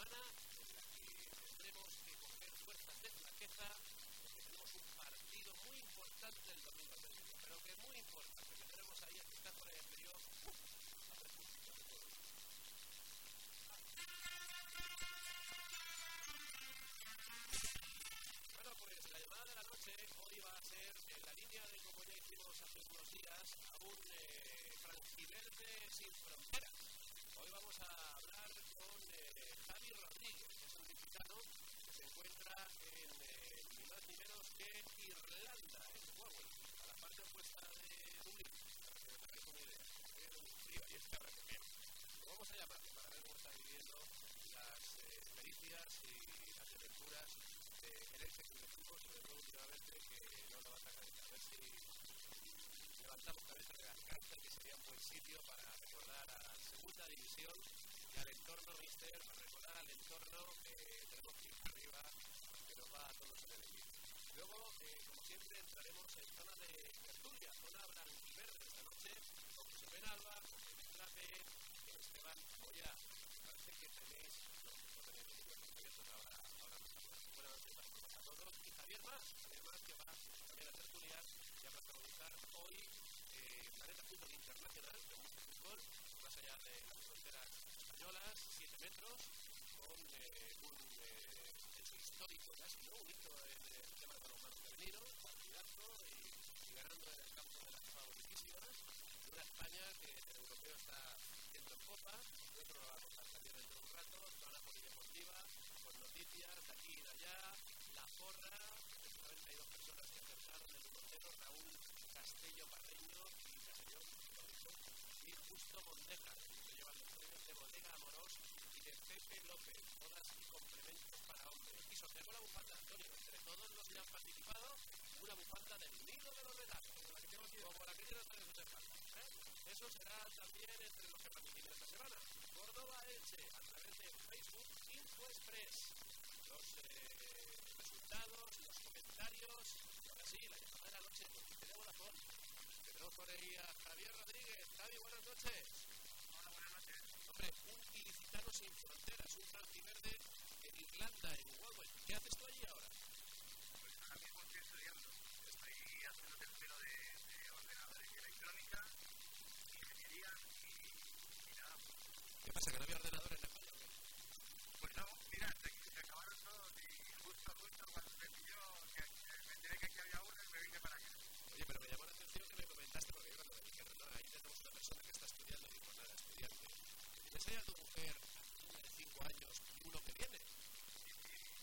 semana en la que tendremos que coger fuerzas de flaqueza porque tenemos un partido muy importante el domingo al mediodía, pero que muy importante, que tenemos ahí a que está por el periodo. Bueno, pues la llamada de la noche hoy va a ser en la línea de como ya hicimos hace unos días a un eh, sin fronteras. Hoy vamos a hablar cosa llamativa para ver cómo está viviendo las eh, pericias y las aventuras del de ex equipo, sobre todo últimamente, que no levanta cabeza. A ver si levantamos cabeza de las cartas, que sería un buen sitio para recordar a la segunda división y al entorno Mister, para recordar al entorno que tenemos que ir arriba, que nos va a todos en el. Luego, eh, como siempre, entraremos en zona de tertulia, zona Goya, parece que tenéis a todos. Y Javier Más, Javier Más que va también a tertuliar y a protagonizar hoy eh, Planeta Fútbol Internacional, de mucho fútbol, más allá de las fronteras españolas, 7 metros, con eh, un eh, hecho histórico casi, ¿no? Un hito en el tema de balonmano femenino, partidazo y, y ganando en el campo de las favoritísimas, una España que el europeo está copa, de otro lado también dentro de un rato, la polideportiva, con noticias de aquí y de allá, la porra, 92 personas que acertaron el 1-0, Raúl Castello Parreño y Castellón, y Justo Mondeja, que llevan los premios de Bodega Amorós y de Pepe López, todas y complementos para hombres. Y sorteo la bufanda, Antonio, entre todos los que han participado, una bufanda del nido de los relatos, la que tengo aquí, la Antonio Jesús ¿eh? Eso será también entre los que participen esta semana. Córdoba Elche, a través de Facebook InfoExpress. Los eh, resultados, los comentarios, ahora sí, la llamada de la noche, de Vodafone. Tenemos por ahí a Javier Rodríguez. Javi, buenas noches. Hola, buenas noches. Hombre, un ilicitano sin fronteras, un franjiverde en Irlanda, en Huawei. ¿Qué haces tú allí ahora? Pues ahora mismo estoy estudiando. Estoy haciendo tercero de, de ordenadores y electrónica, ingeniería y, y nada. ¿Qué pasa, que no había ordenador en España? o qué? Pues no, mira, se, se acabaron todos y justo, justo cuando me pilló, que, que me enteré que aquí había uno y me vine para acá. Oye, pero me llamó la atención que me comentaste, porque yo cuando me dijeron, no, ahí tenemos una persona que está estudiando, y digo, nada, estudiante. ¿Tienes ahí a tu mujer, niña de 5 años, y uno que viene?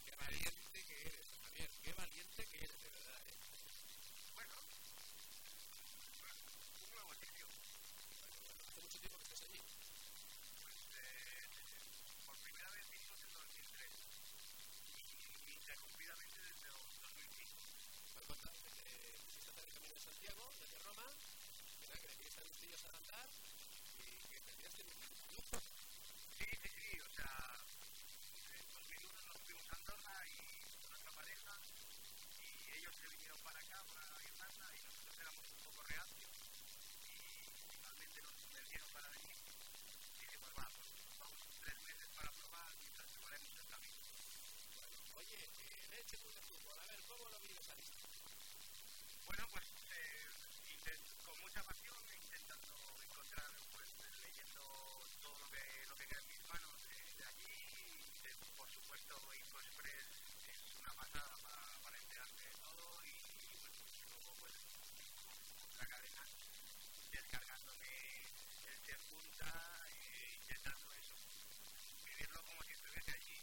Qué valiente que eres, Javier, qué valiente que eres, de verdad, ¿eh? Bueno, un nuevo sitio. Hace mucho tiempo que estás allí. Pues eh, por primera vez en 2003 y interrumpidamente desde 2005. Me contaste que te pusiste a hacer el camino de Santiago, desde Roma, nada, que le quieres a los tíos a andar, y que te tiraste un minuto. Sí, sí, sí, o sea, en 2001 nos fuimos a Andorra y con nuestra pareja y ellos se vinieron para acá, para Irlanda y nosotros éramos un poco reacios y finalmente nos convencieron para venir y dijimos, va, pues vamos tres meses para probar mientras preparemos el camino. Oye, eh, leche con el fútbol, a ver, ¿cómo lo vives a vista? Bueno, pues eh, con mucha pasión, intentando encontrar, pues leyendo todo lo que, lo que queda en mis manos de, de allí. De- por supuesto, InfoExpress es una pasada para, para de todo. Y, y, bueno, luego, pues, otra cadena, descargándome el ser punta, eh, intentando eso, vivirlo como si estuviese allí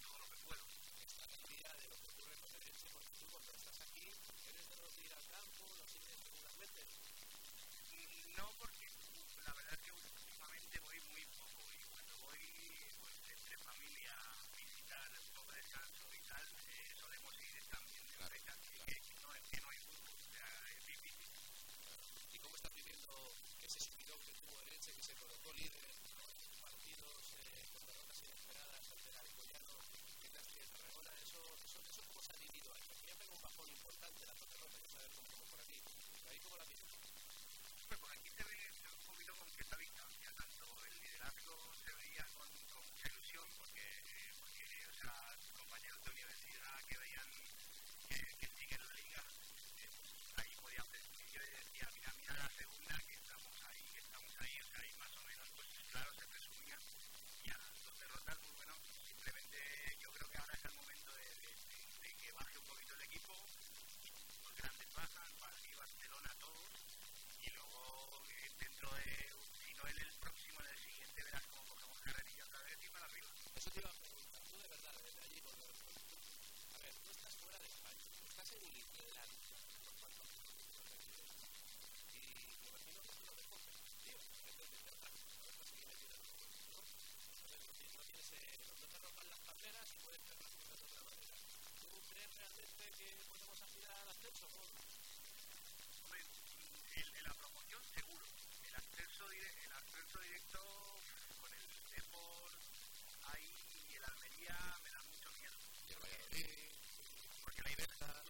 todo lo que puedo. estar al día de lo que ocurre con el Elche, porque tú cuando estás aquí eres de los de ir al campo, lo sigues regularmente. No, porque la verdad es que últimamente voy muy poco y cuando voy pues, entre familia, visitar, un poco de descanso y tal, eh, solemos ir también en Claro, fechas que, claro. que no, que no hay fútbol, o sea, es difícil. ¿Y cómo estás viviendo ese subidón que tuvo el Elche, que se colocó líder en partidos eh, con derrotas inesperadas ante el Alcoyano, Castilla y Tarragona? Eso, eso, eso cómo se ha vivido ahí? Ya pegó un bajón importante la derrota, que saber cómo como por aquí. ¿Ahí cómo la vives? si no es el próximo, en el siguiente verás como cogemos carrerilla otra vez y para arriba. Eso te iba a preguntar, tú de verdad, desde allí no lo A ver, tú estás fuera de España, tú estás en y el. Así me un poco, pues, eh, ¿Tú crees realmente que podemos aspirar al ascenso? ¿Cómo? el ascenso directo con el Depor, ahí y el Almería me da mucho miedo. Y el Valladolid. Porque la Iberta.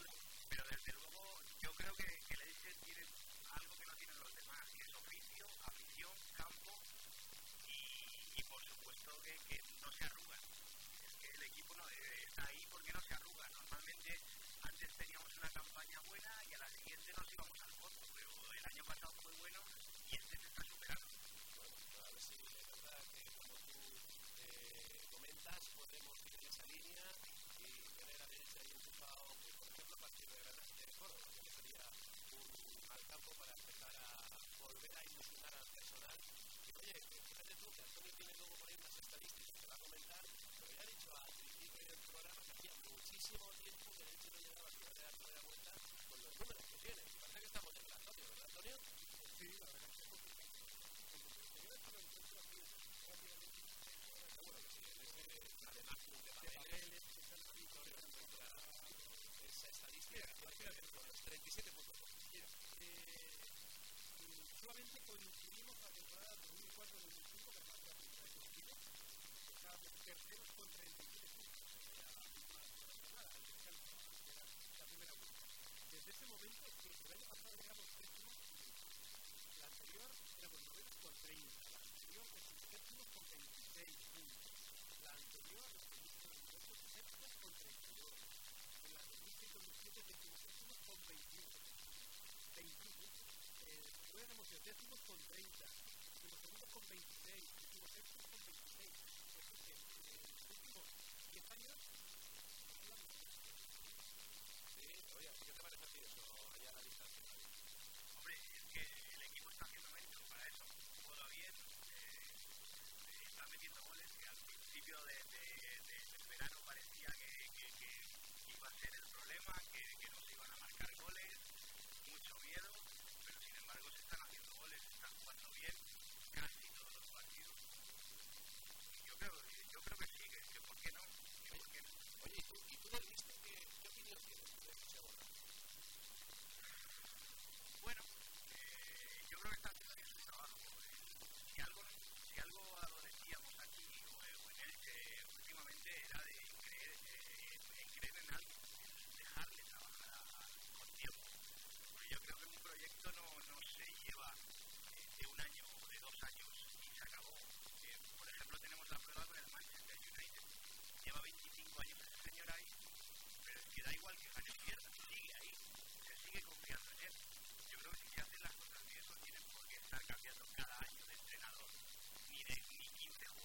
Pero desde luego, yo creo que, que el Elche tiene algo que no tienen los demás, y es oficio, afición, campo y, y por supuesto que, que no se arruga Es que el equipo eh, está ahí quiero de verdad señores Córdoba, que sería un al campo para empezar a volver a ilusionar al personal. Y oye, fíjate tú que Antonio tiene luego por ahí unas estadísticas que va a comentar, lo había dicho al principio del programa que hacía muchísimo tiempo que de hecho no llegaba a su de dar la vuelta con los números que tiene. Parece que estamos en Antonio, ¿verdad Antonio? Sí, la verdad. Además, un debate que con los 37 puntos. Eh, solamente coincidimos la temporada 2004-2005, que además la de Chile, estábamos terceros con 37 puntos. Era la la primera vuelta. Desde ese momento, el año pasado llegamos séptimos la anterior éramos novenos con 30, la anterior con 26 puntos, la anterior los séptimos con 32, en la 2006-2007 decimoséptimos con 21, 21, eh, luego éramos décimos con 30, decimosegundos con 26, decimoséptimos con 26, es decir, que en los últimos 10 años Sí, oye, ¿qué te parece a ti eso allá a la distancia? Hombre, es que el equipo está haciendo mérito para eso. Juega bien, eh, está metiendo goles que al principio de, de,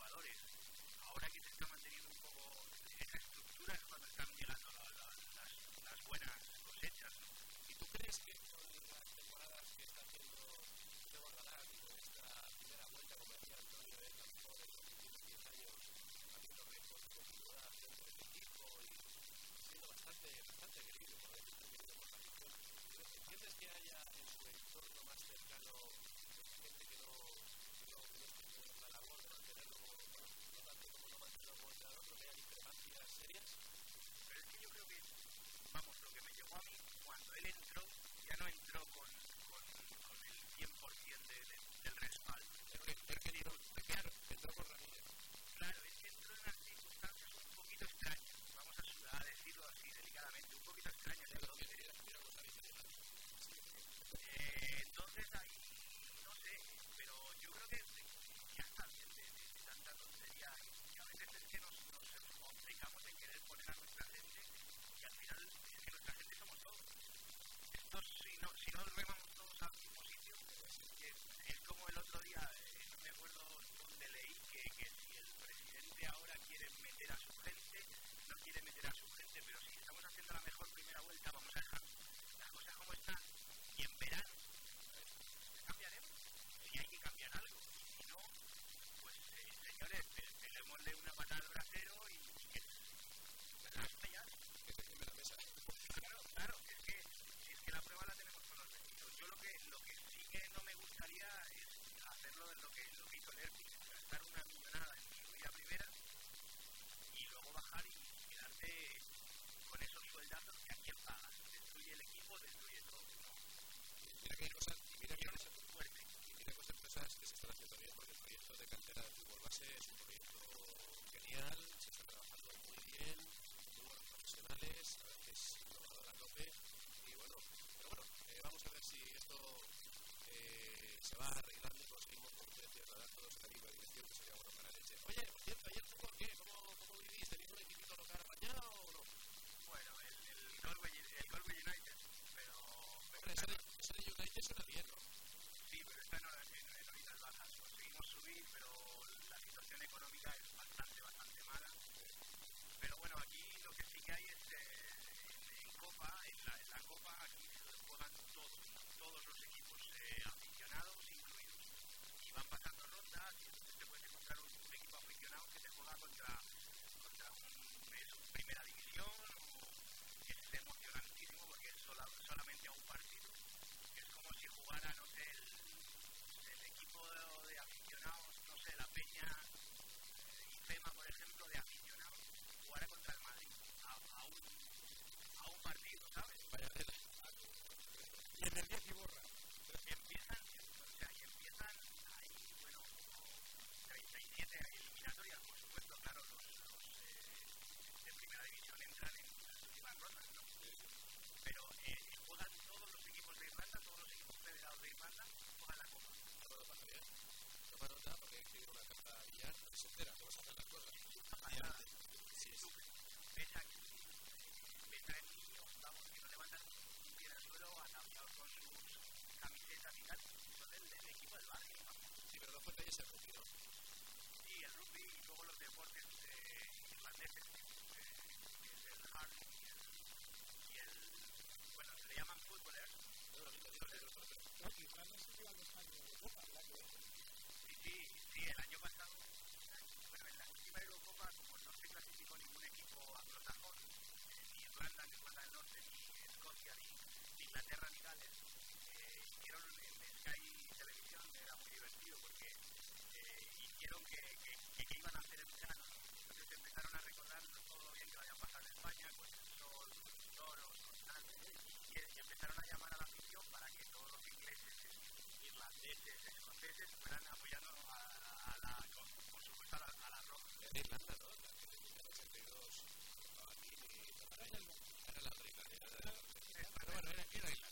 ahora que se está manteniendo un poco esa estructura, es cuando están llegando las, las, buenas cosechas. ¿Y tú crees que con las temporadas que está haciendo de Bordalás y con esta primera vuelta, como decía Antonio, es de los últimos 10 años, haciendo récords de continuidad dentro del equipo y siendo bastante, bastante querido por el equipo tenemos la ¿Entiendes que haya en su entorno más cercano? know, lo que, lo que hizo Netflix, gastar una millonada en subir primera y luego bajar y quedarte con esos sueldazos que a quién pagas. Destruye el equipo, destruye todo. Mira que hay cosas, mira que no muy fuerte. Y mira cosas que se están haciendo bien porque el proyecto de cantera de fútbol base es un proyecto genial Foi ele, foi ele, foi ele, foi una cara y ya no se entera las cosas. Ves aquí, ves que no levantan pie del suelo ataviados con sus camisetas y tal. Son del, equipo del barrio, ¿no? Sí, pero no falta ese rugby, ¿no? Sí, el rugby y luego los deportes el hard y el. Bueno, se le llaman fútbolers. No, Sí, el año pasado, bueno, en la última Eurocopa, como no se clasificó ningún equipo anglosajón, eh, ni Irlanda, ni Irlanda del Norte, ni Escocia, ni Inglaterra, ni Gales, eh, hicieron en Sky Televisión, era muy divertido porque eh, hicieron que, que, que, que, iban a hacer en verano. Entonces empezaron a recordar todo lo bien que lo habían pasado en España, con el sol, con los toros, con y, y empezaron a llamar a la afición para que todos los ingleses, irlandeses, escoceses fueran apoyando did I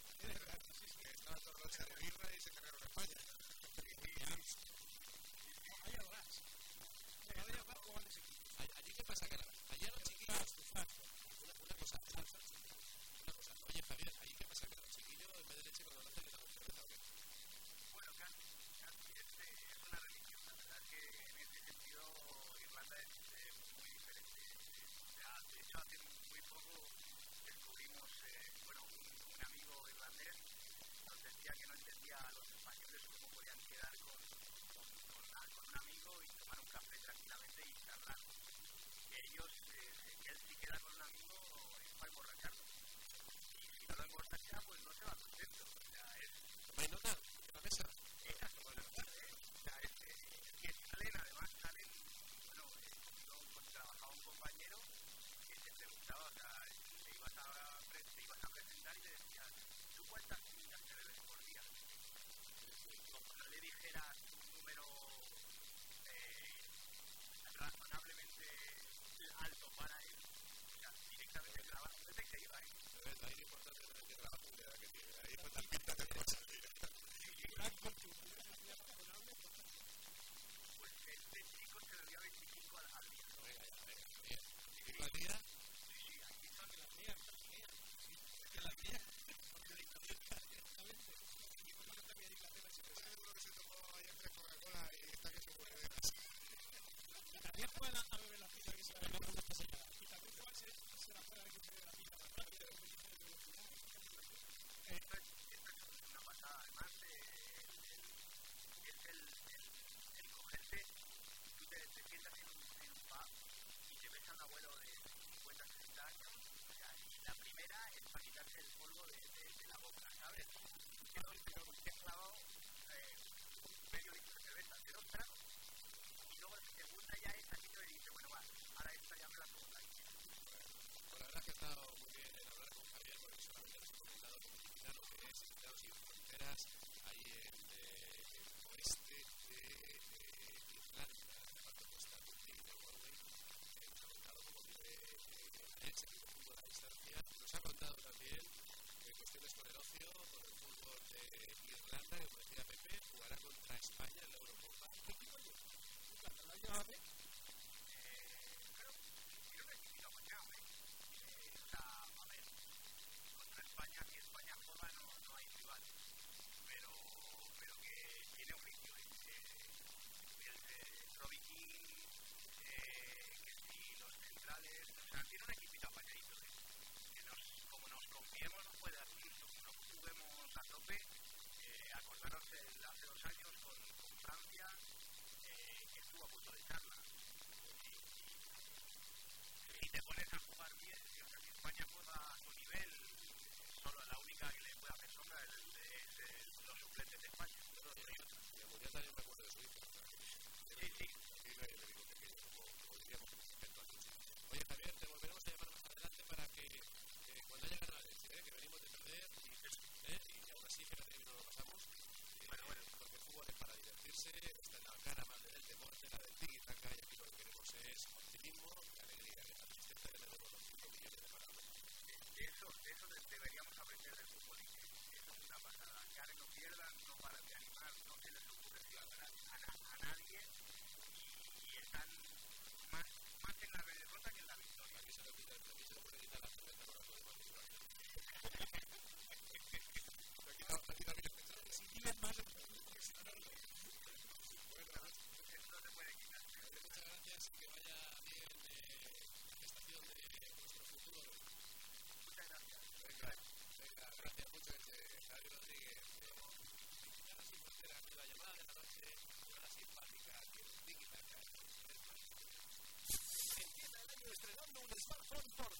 estrenando un smartphone por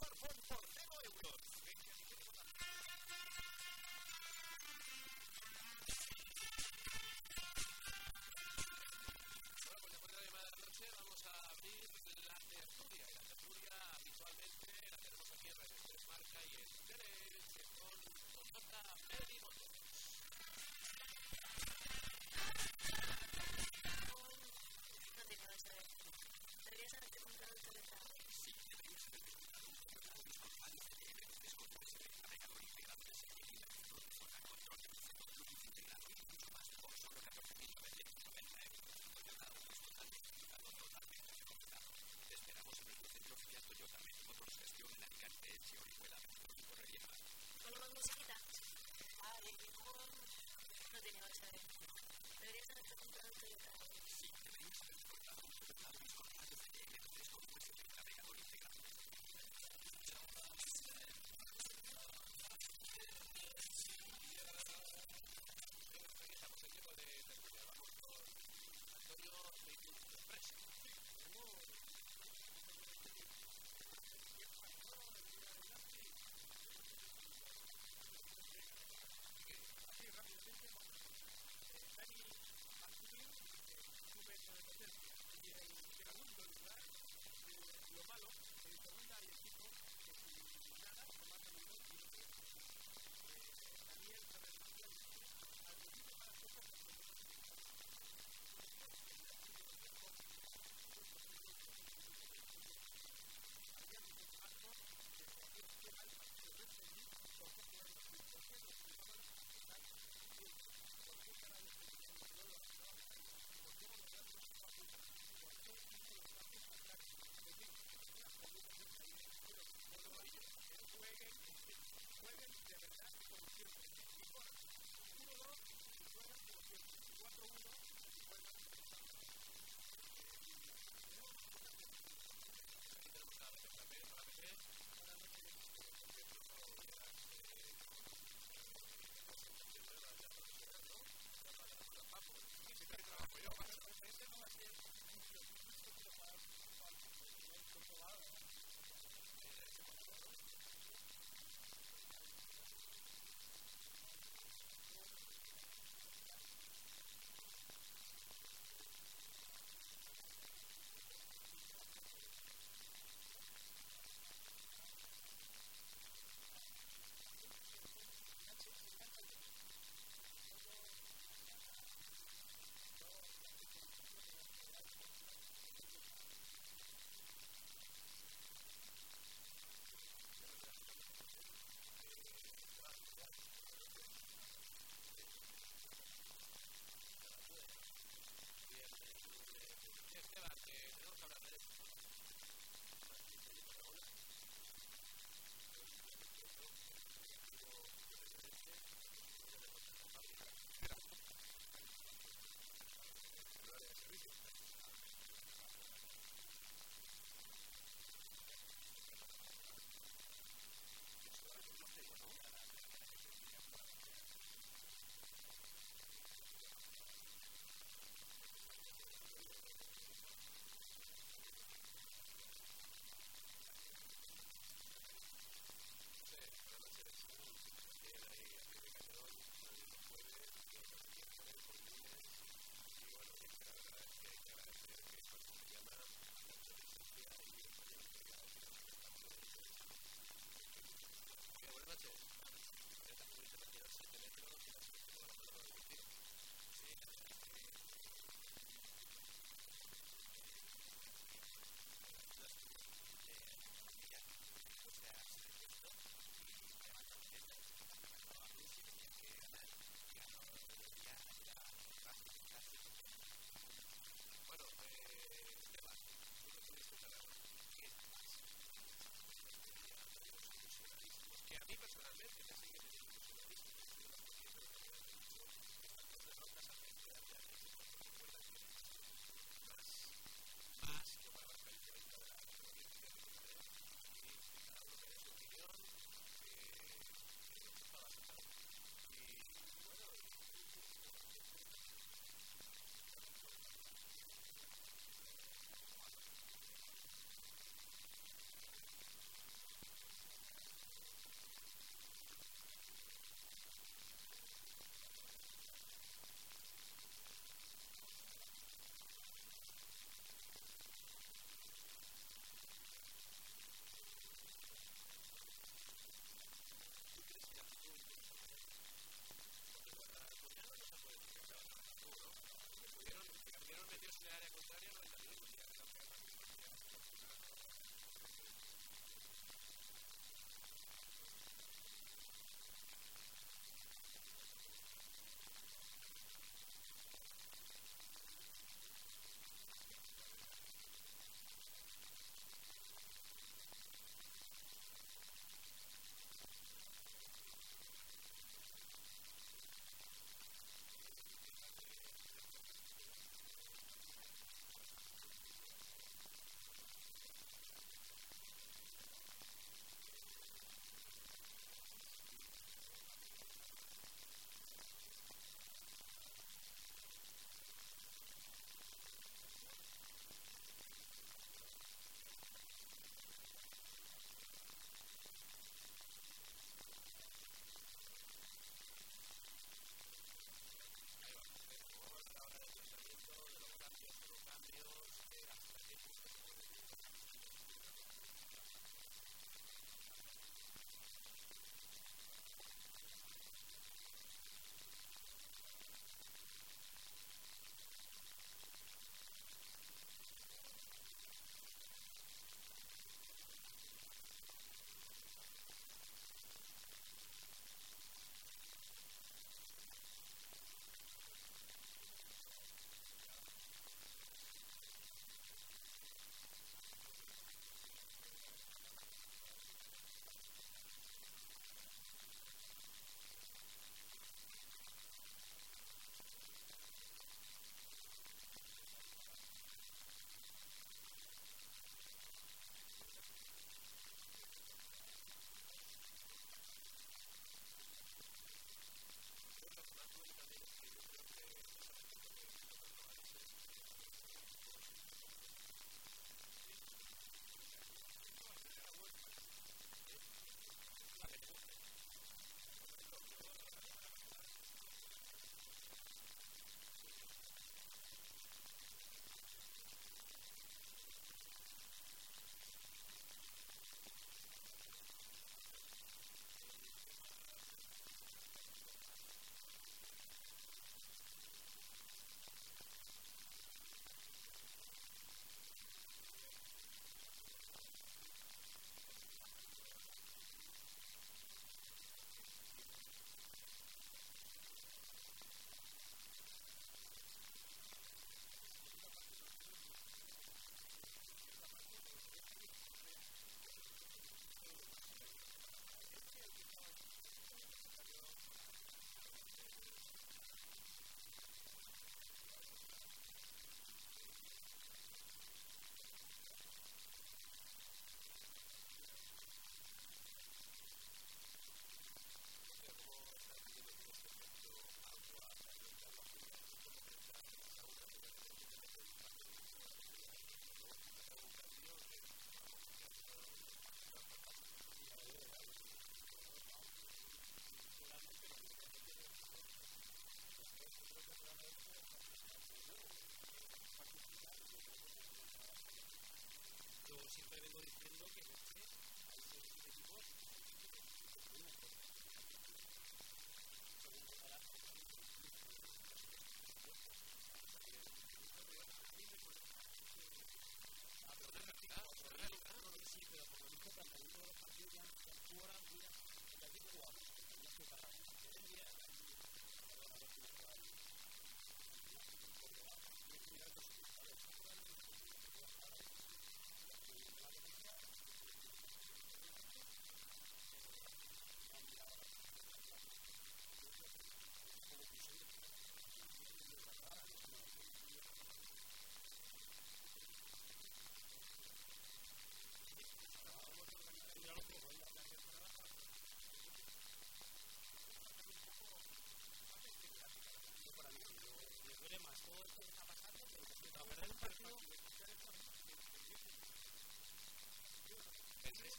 estrenando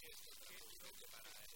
esto está muy bien para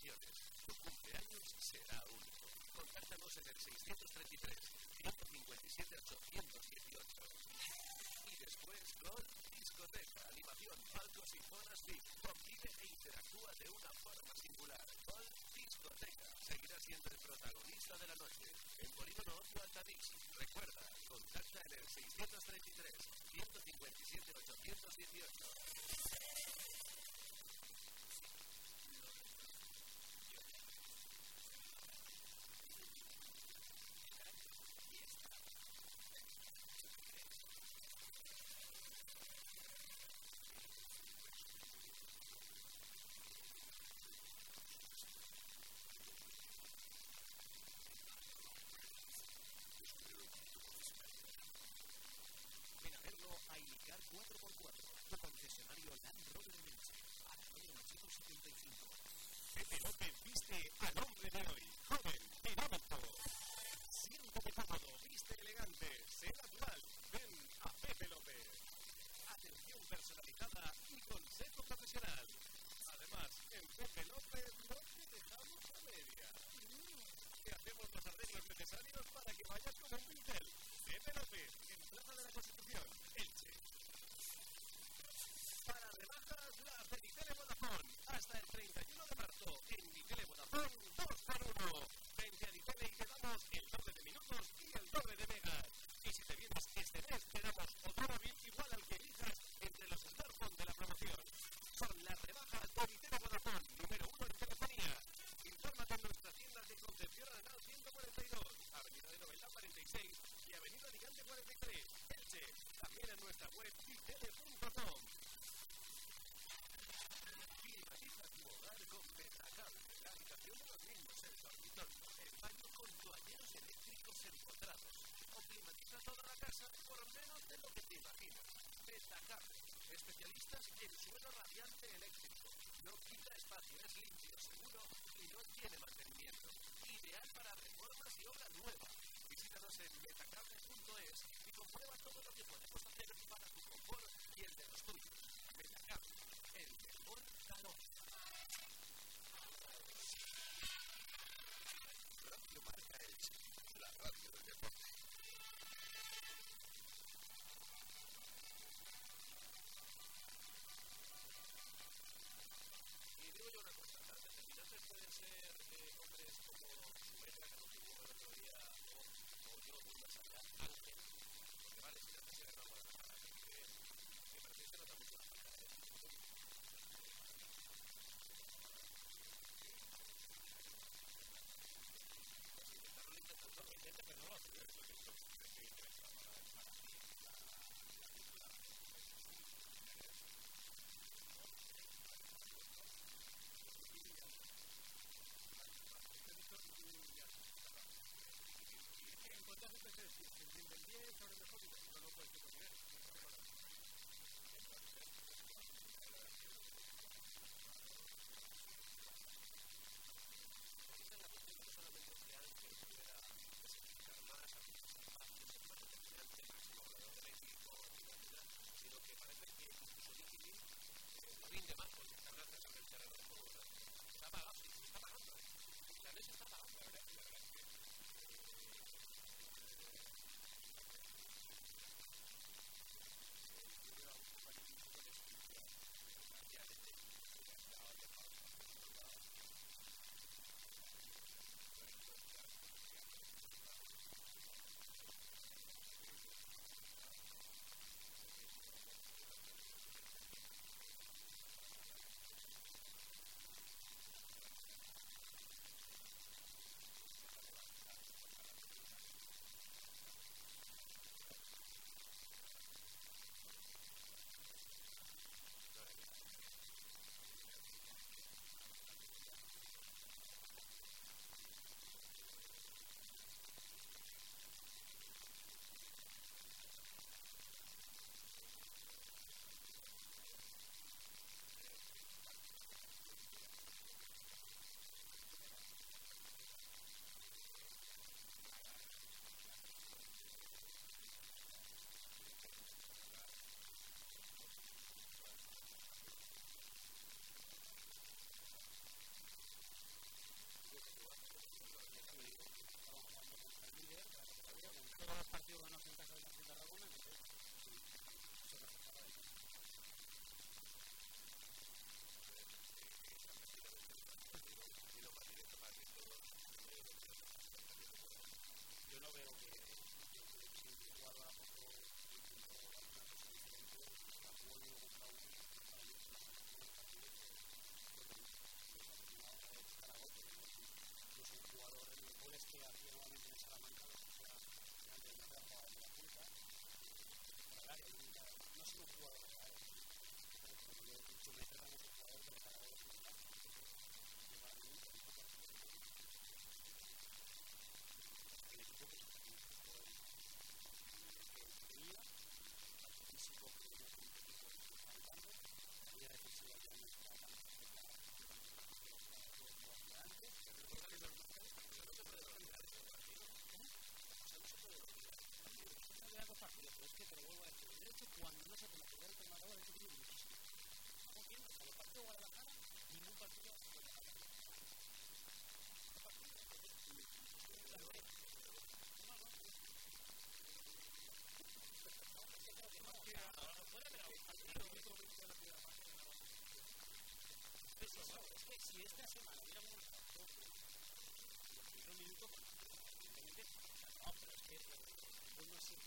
Tu cumpleaños será único. Contáctanos en el 633 157 818. Y después con discoteca, animación, palcos y zonas VIP. Convive e interactúa de una forma singular. Con discoteca. Seguirá siendo el protagonista de la noche. En Polígono 8 Altavix. Recuerda, contacta en el 633 Gracias. pues no es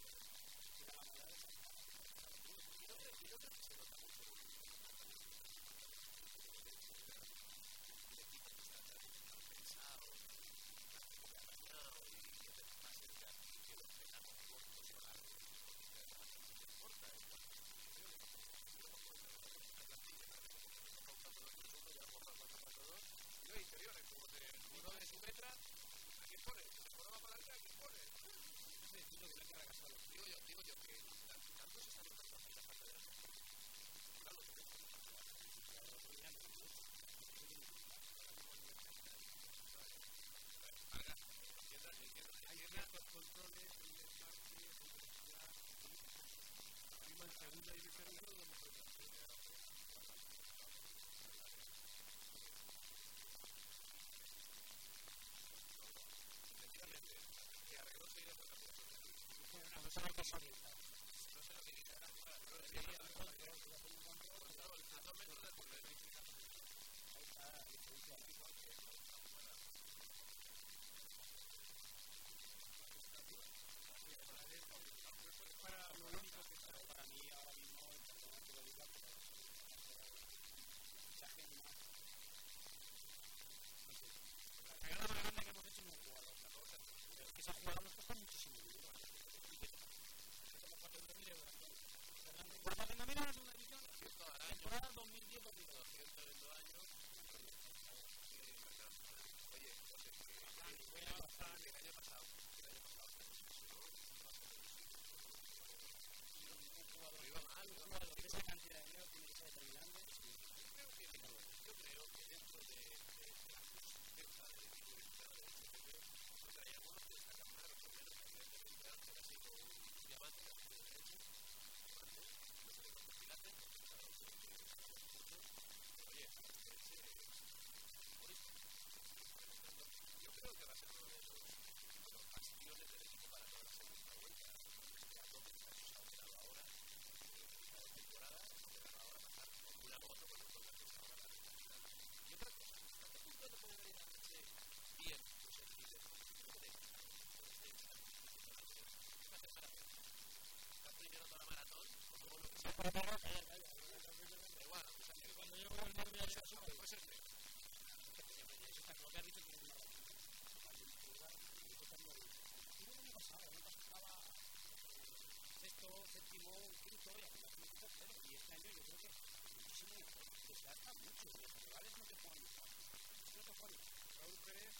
se trata mucho, los rivales no te juegan. No te juegan. Raúl Pérez,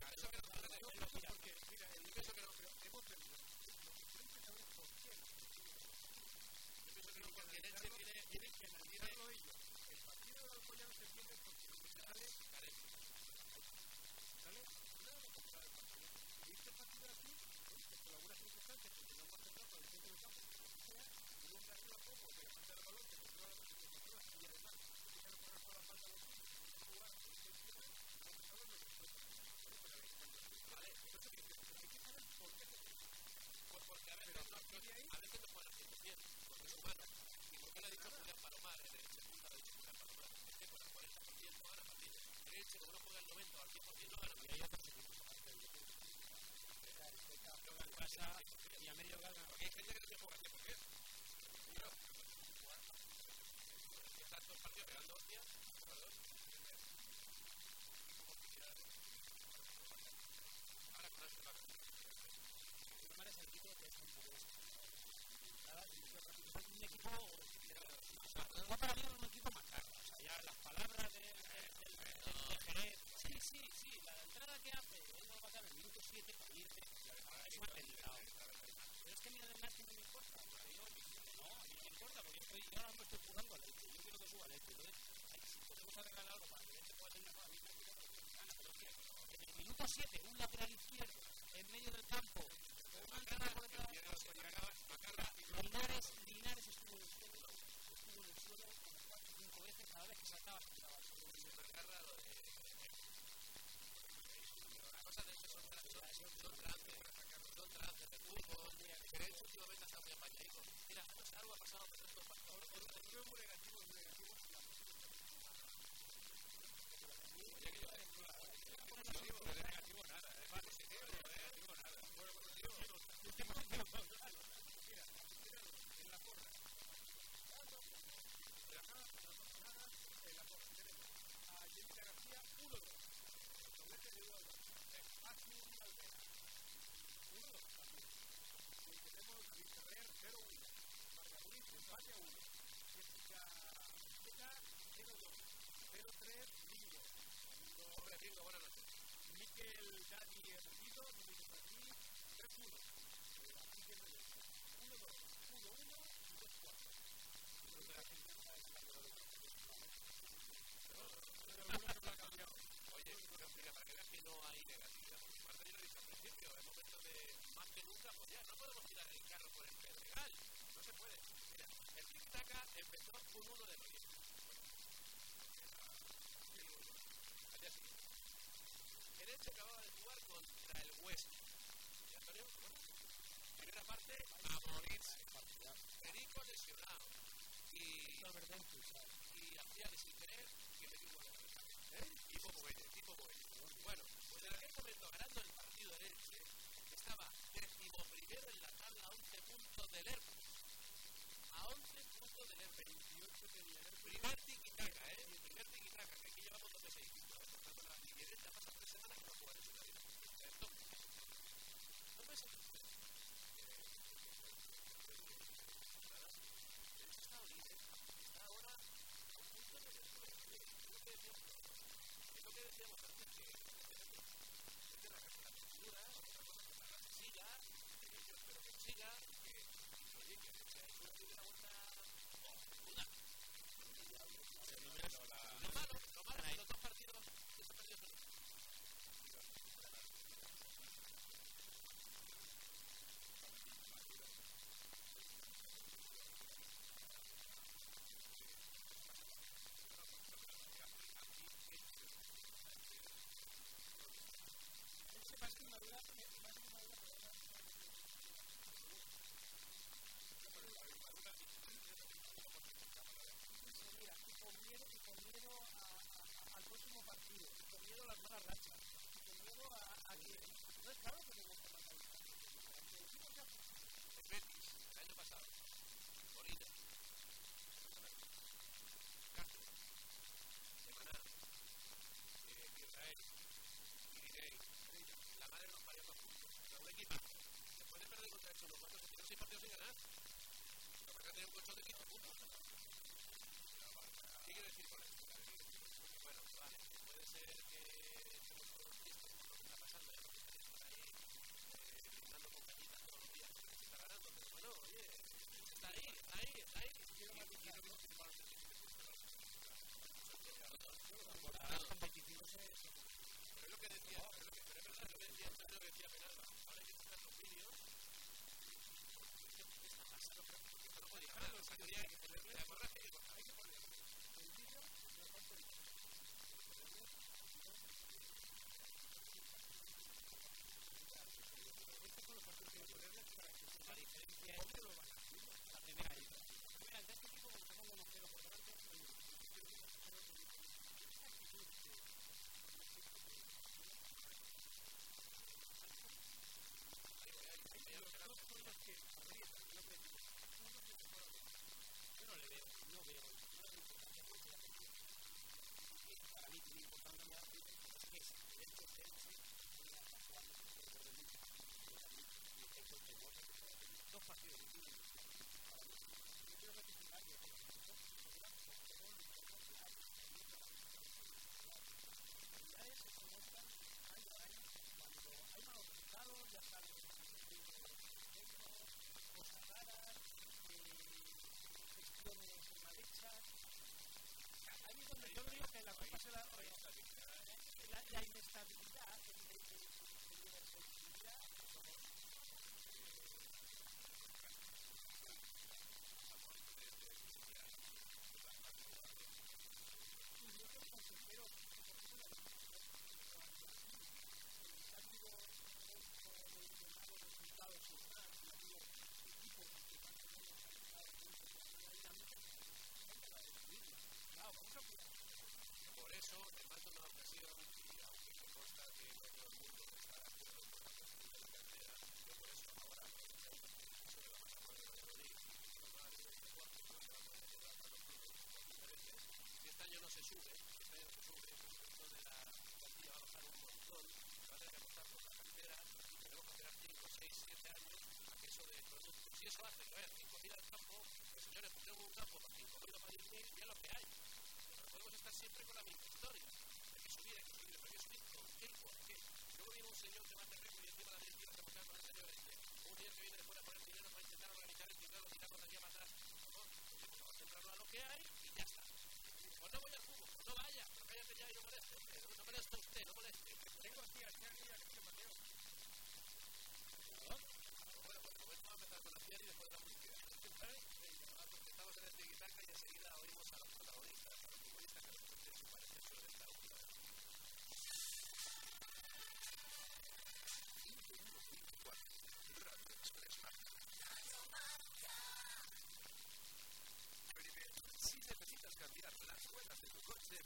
mira, eso que no, porque, mira, yo pienso que no, pero hemos tenido. Yo pienso que no porque leche este tiene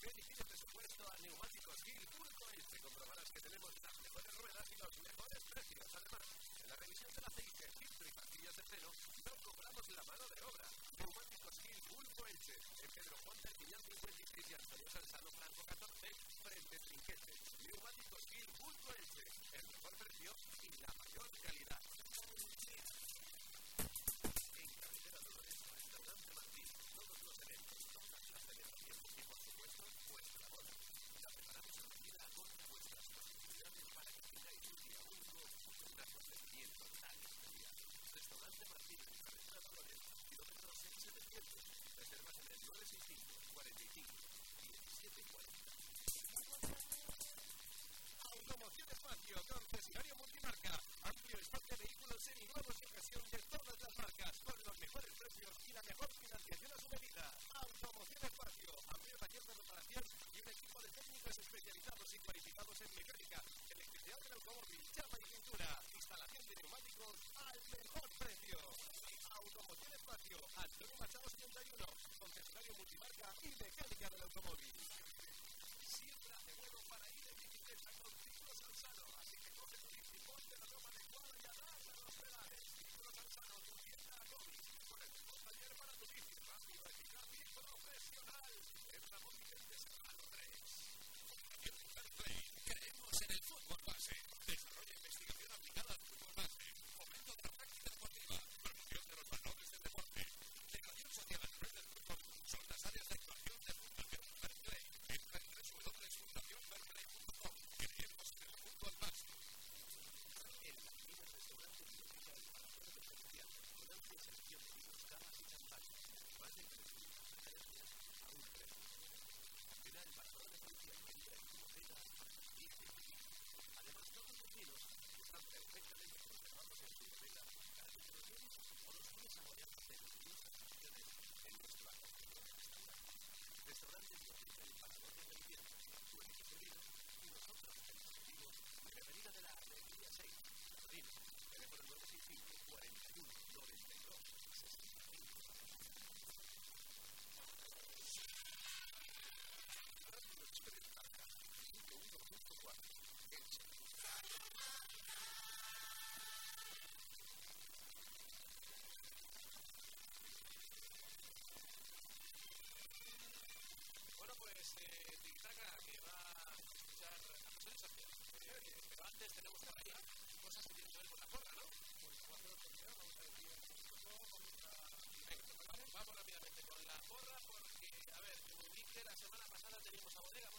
Ven presupuesto a Neumáticos Gil Turcois. Te comprobarás que tenemos las mejores ruedas y los mejores precios. Además, en la revisión del aceite, filtro y pastillas de cero, no cobramos la mano de obra. Neumáticos Gil Turcois. En este. Pedro Juan al 981 concesionario multimarca y mecánica. desde eh, Zigzaga que va a escuchar a Antonio Pero antes tenemos que hablar cosas que tienen que ver con la porra, ¿no? Pues vamos a terminar, vamos a decir Venga, pues vamos rápidamente con la porra porque, a ver, como dije, la semana pasada teníamos a Bodega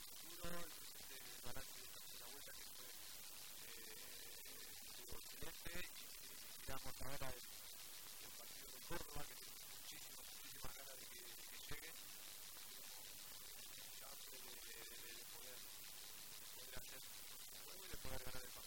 el futuro, el presente de balance de esta primera vuelta que fue eh, el futuro excelente y miramos ahora el, el partido de Córdoba que tenemos muchísimas, muchísimas ganas de que, de que llegue. Tenemos chance de, de, de, poder, de poder hacer juego y de poder ganar el partido.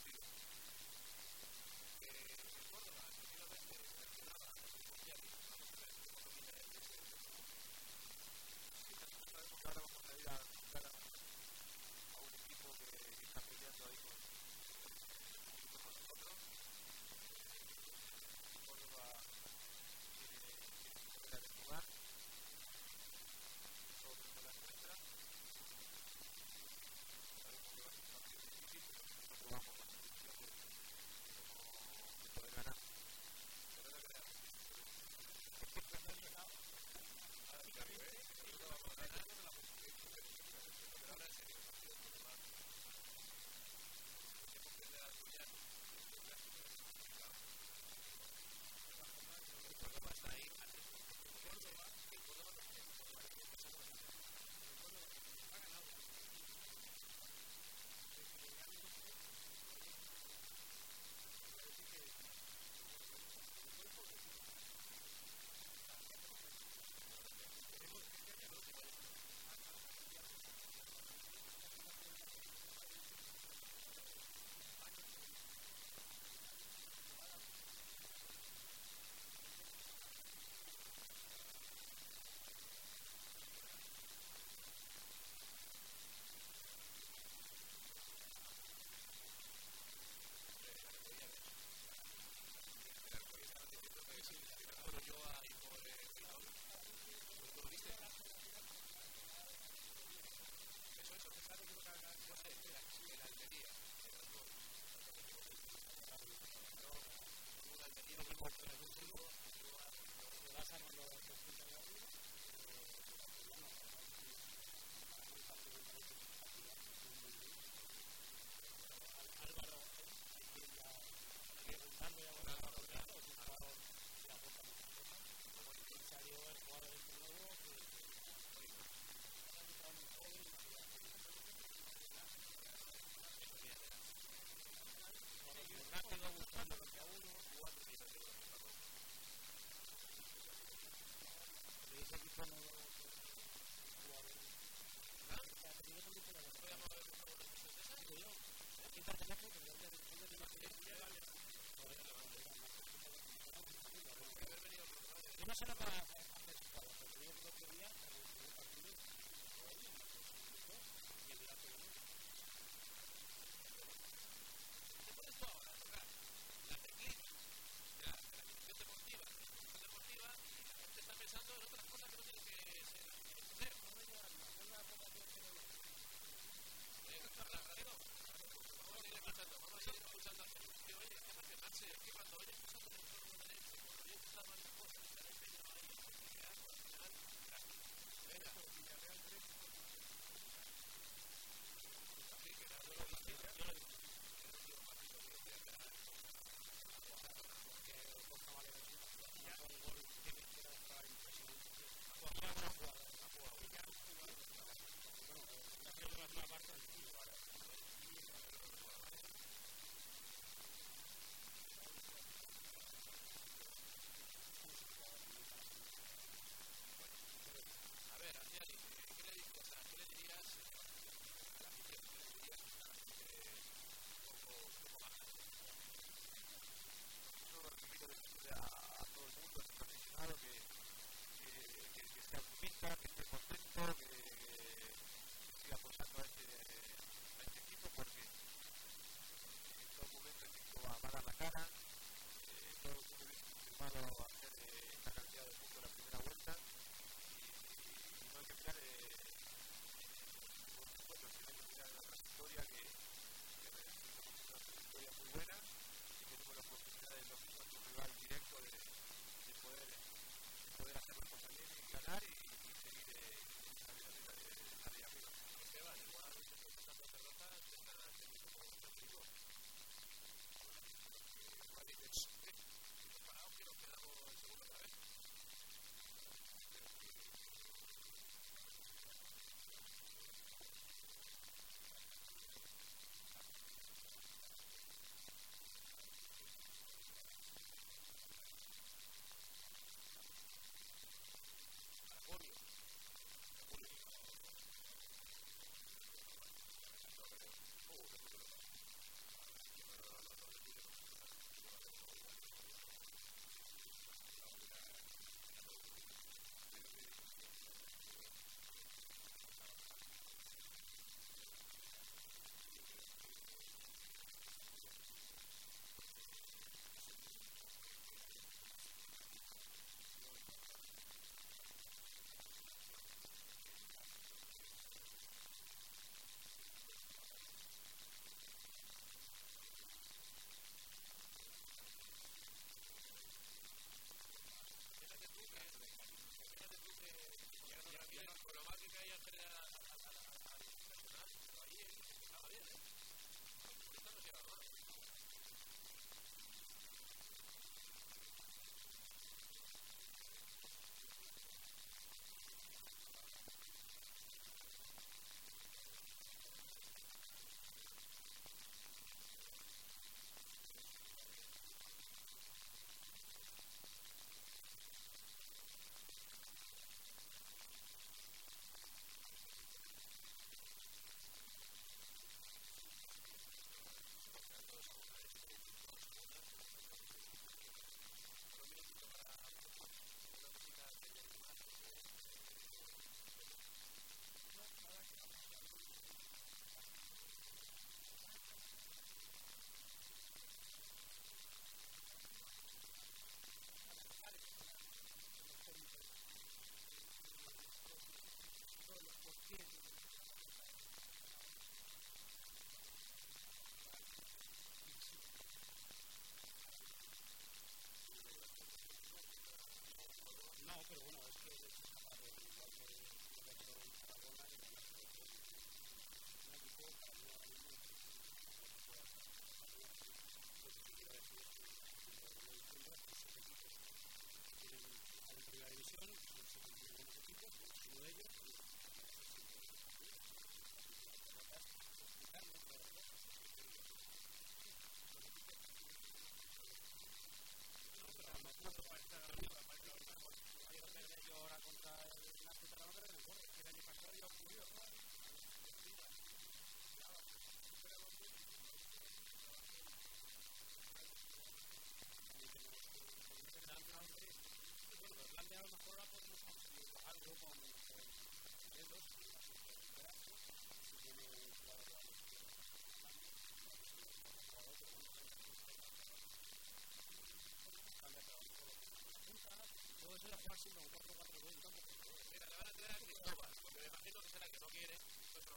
Mira, le van a tirar a Cristóbal, porque me imagino que será que no quiere, entonces lo.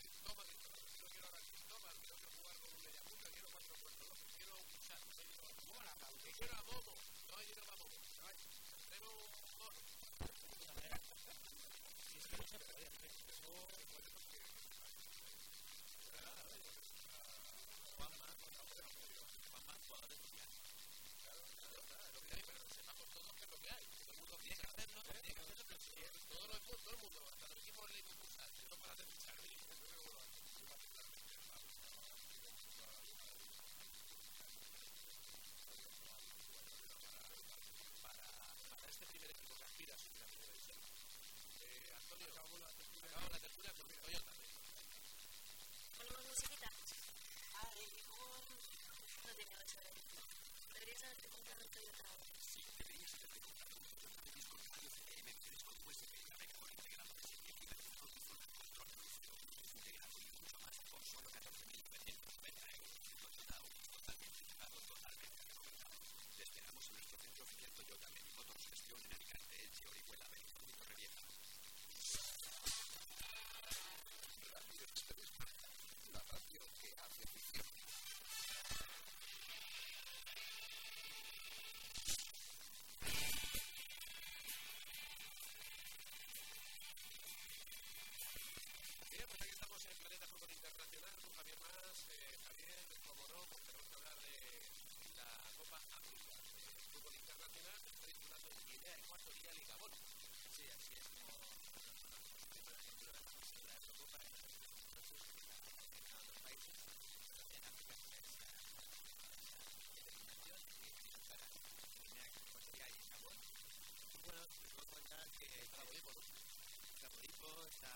Cristóbal, yo quiero Cristóbal, yo quiero jugar con un media quiero 4 4 2, quiero a Uchar, quiero a Momo, no, yo no va a Momo. Tenemos todo, todo el mundo, está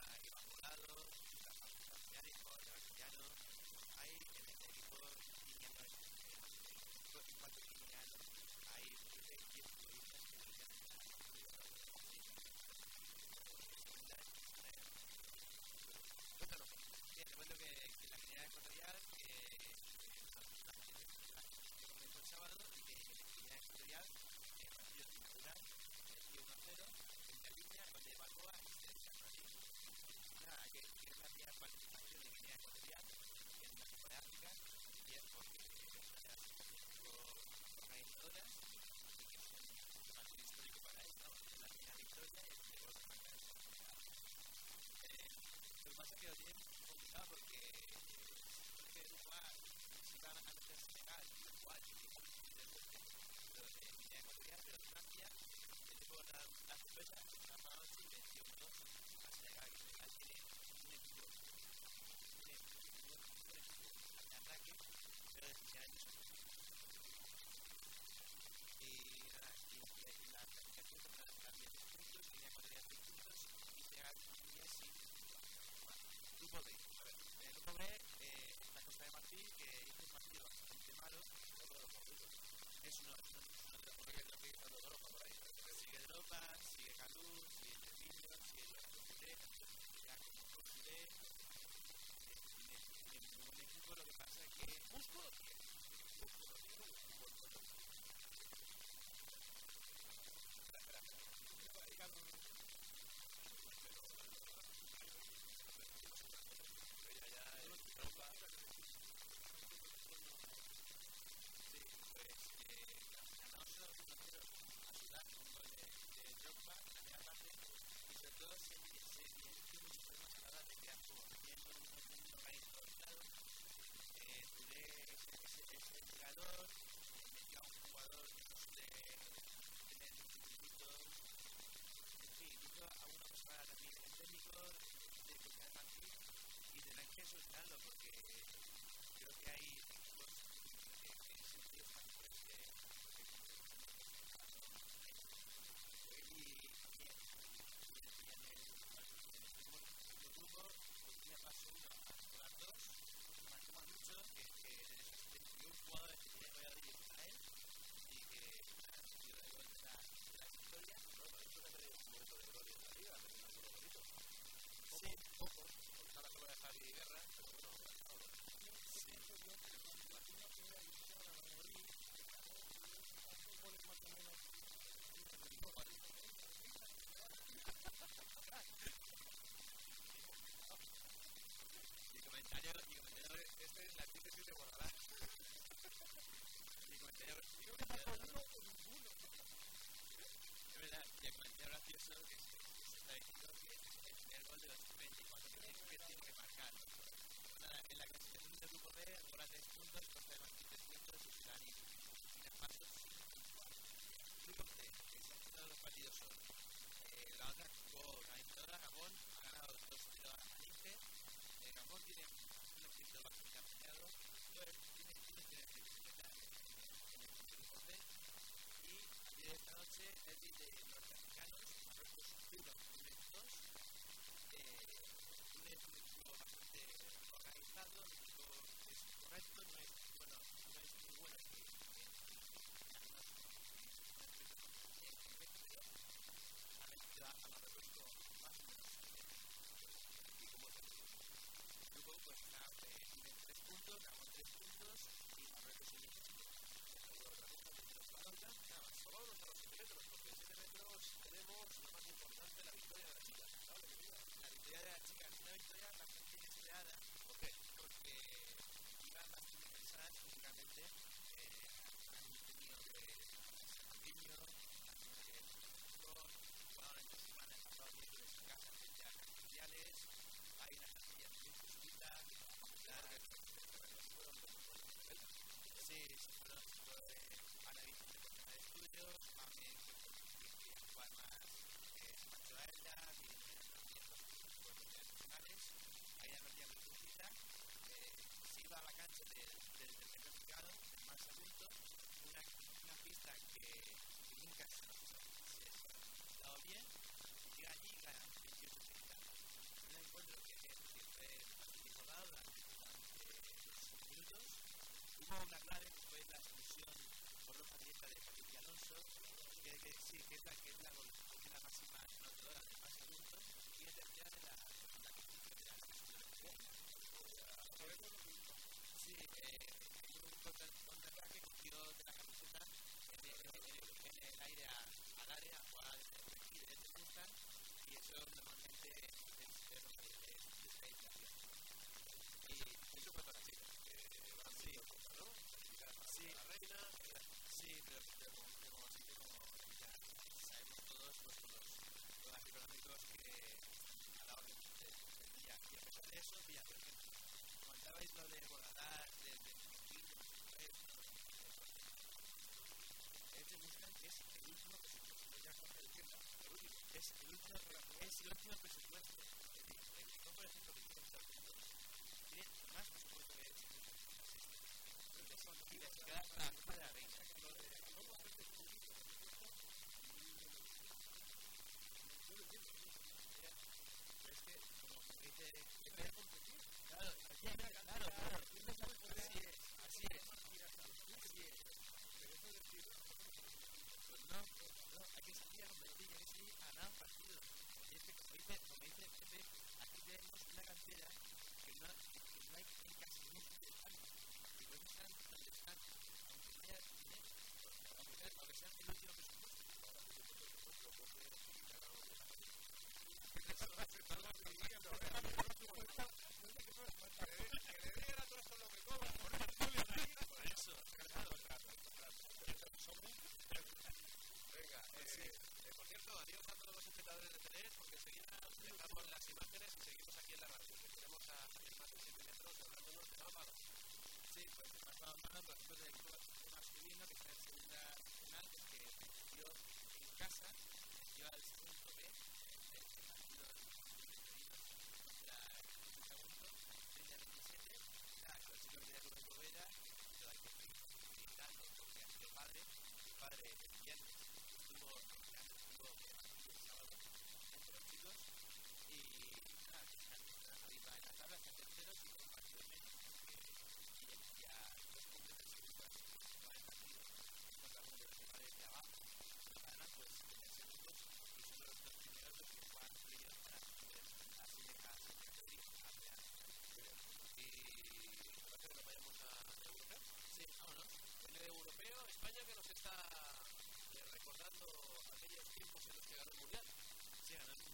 y les quedas a la de la risa.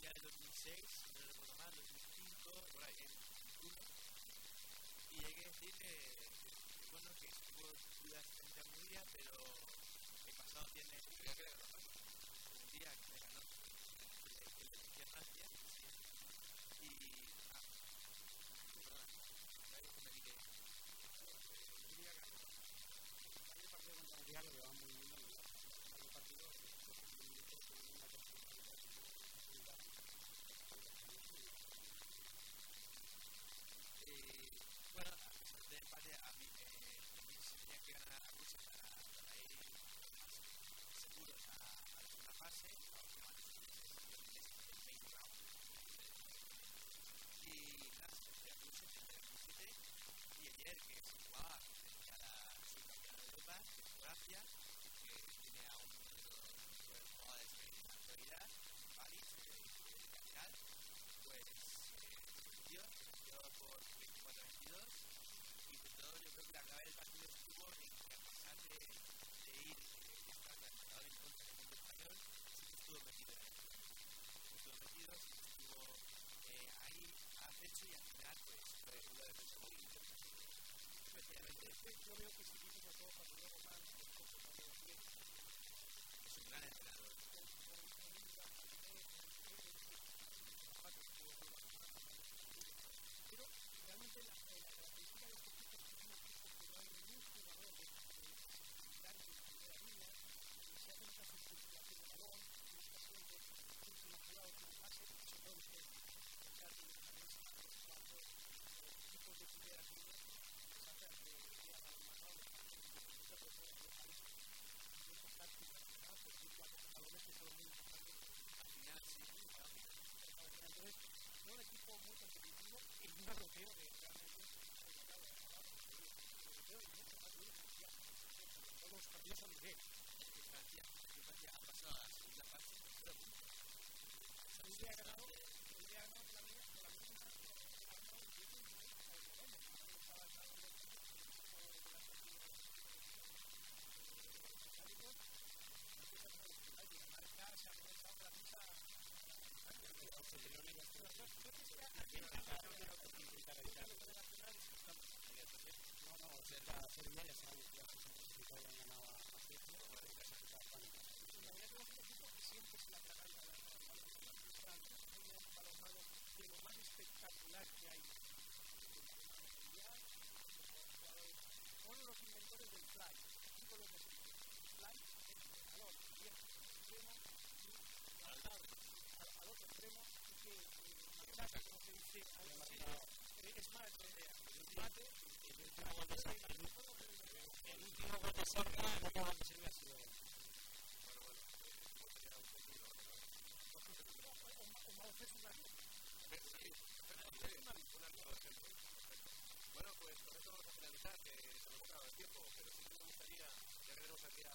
ya 2006, no recuerdo mal, 2005, por ahí, en Y hay que decir que, bueno, que tuvo dudas en familia, pero el pasado tiene... Creo que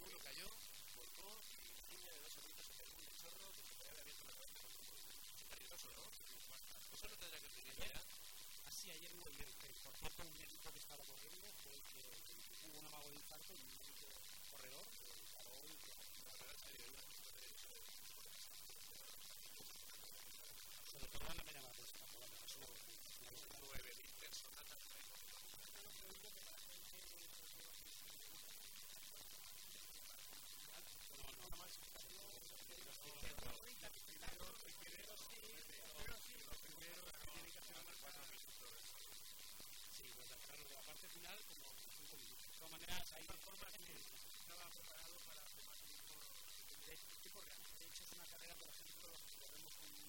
uno cayó, volcó y la niña de dos añitos se cayó en chorro que se podía haber abierto la cabeza con su Peligroso, ¿no? Eso no tendrá que tener idea. Así ayer hubo el que, por cierto, un delito que estaba corriendo fue el que hubo un amago de infarto y un delito corredor que paró y que la verdad salió una cosa de Sobre la mera más de esa, la mera más la parte final como 5 minutos. De todas maneras, hay una forma que estaba preparado para firmar un tipo, de tipo real. De hecho, es una carrera, por ejemplo, que corremos con un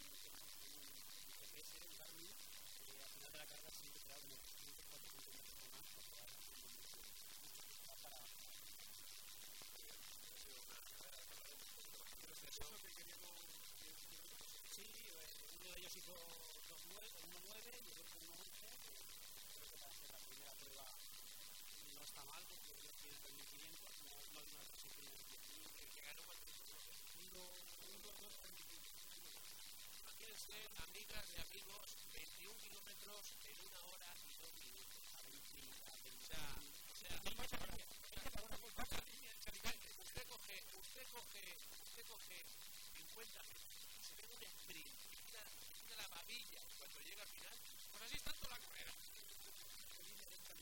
GPS, un Garmin, que al final de la carrera se queda como 400 metros más para un para... Es que queríamos... Sí, eh, uno de ellos hizo 2.9 y el otro 1.8. está mal porque yo estoy en el 1500, no, no digo que soy el 1500. Que ganó fue el 1500. No, no, no, no. Quieren ser amigas y amigos 21 kilómetros en una hora y dos minutos. A 21 O sea, o sea, no pasa nada. Usted coge, usted coge, usted coge 50 metros, se pega un sprint, quita la babilla cuando llega al final, pues así es tanto la carrera.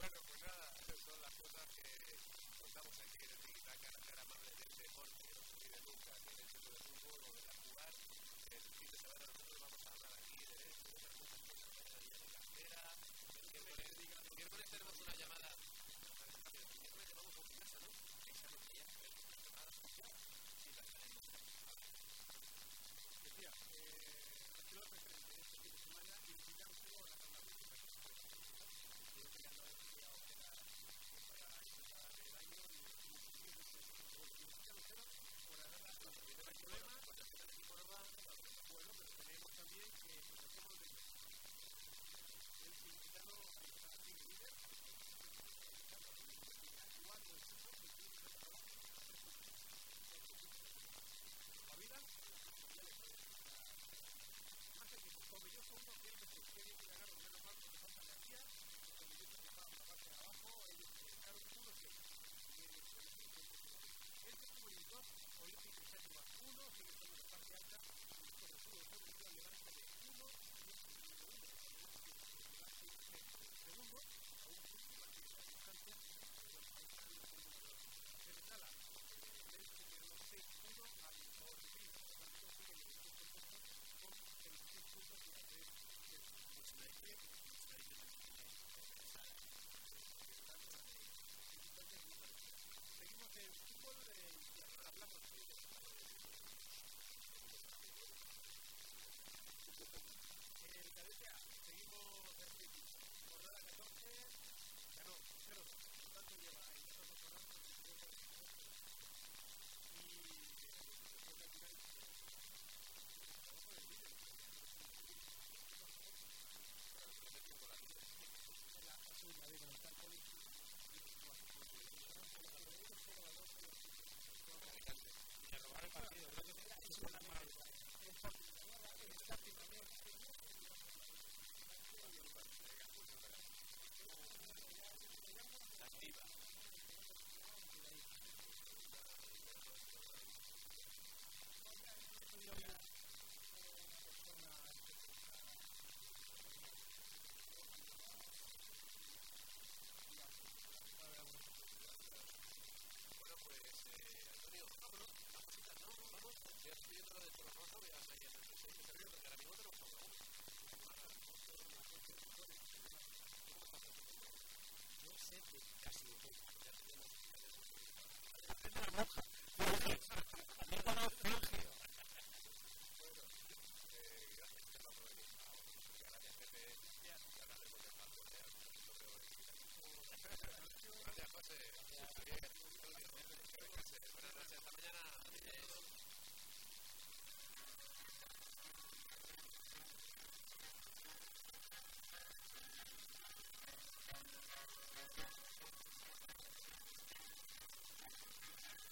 Bueno, pues nada, esas son las cosas que contamos aquí en el Tiquitaca, la cara amable del deporte, de los de Lucas, del hecho de fútbol o de la jugar, el fin de semana